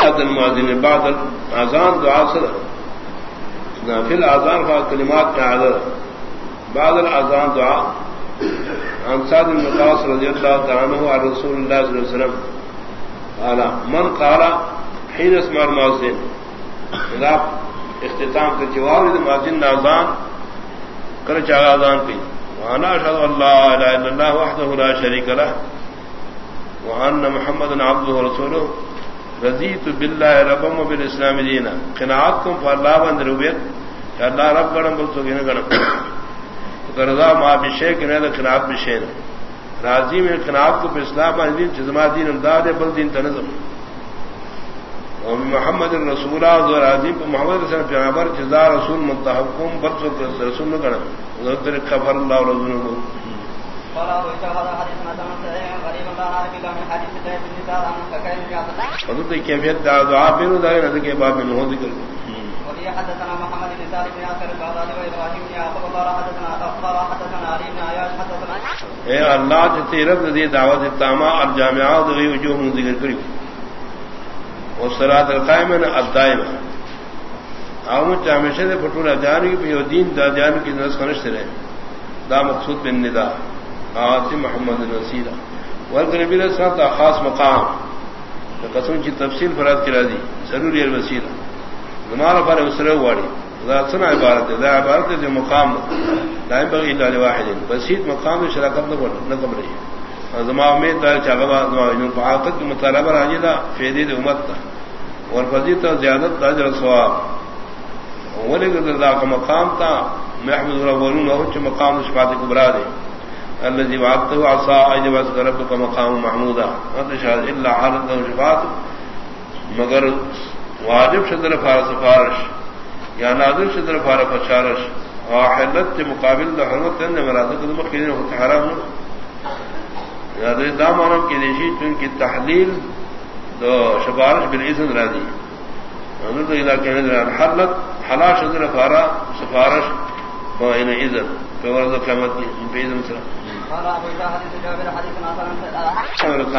بعد المؤذن، بعد الاذان دعاء صدر في الاذان فكلمات كعذر بعد الاذان دعاء عن سعد بن وقاص رضي الله تعالى عنه عن رسول الله صلى الله عليه وسلم. قال، من قال حين اسمع المؤذن. اذا اختتام کے جواب مؤذن اذان، کر چاہ اذان کی وانا اشهد ان لا اله الا الله وحده لا شريك له وان محمد عبده ورسوله رضیت باللہ ربم بالاسلام دینا. قناعت کم فاللہ بند ربیت اللہ رب گڑم بل تو گنا گڑم. رضا ما بشے کہ نہ قناعت بشے راضی میں قناعت کو اسلام دین جزما دین امداد بل دین تنظم اور محمد الرسول اور راضی کو محمد رسول پیغمبر جزا رسول متحکم بل رسول نہ گڑم. خبر اللہ رسول کیفیت دعا نہ کے میں ہو ذکر حدثنا محمد بن سالم بن عاصر قال ابراهيم بن يعقوب قال حدثنا اخبار حدثنا علي بن عياش حدثنا اے اللہ دی دعوت دی وجوہ ذکر کری والصلاه القائمه الدائمه او ہمیشہ دے پٹولا جاری پہ دین دا جان کی نس کنش رہے۔ دا مقصود بن ندا۔ عاصم محمد نصیرہ ورک نبی علیہ السلام کا خاص مقام. قسم کی تفصیل فراد کرا دی. ضروری الوسیلہ ہمارا پر اسرے واڑی دا سنا عبارت ہے. عبارت ہے جو مقام دائم بغی اللہ واحد بسیط مقام میں شراکت نہ کم رہی زما میں دار چاغبا عاقت کی مطالبہ راجی تھا فیدی امت تھا اور فضیت اور زیادت تاجر ثواب. ولی اللہ کا مقام تھا محمد اللہ مقام شفات کبرا دے. الذي وعدته عصا اجب ربك مقام محمودا. شاهد الا حالت شفاعت مگر واجب شدر فار سفارش. یا نادر شدر فار فشارش واحلت مقابل حرمت نے مراد قدم خیر ہوتا حرام. یا دام عالم کی دیشی چونکہ تحلیل تو سفارش بالاذن راضی انہوں حضرت علاقے حلت حلا شدر فارا سفارش ان اذن فورد قیامت کی بے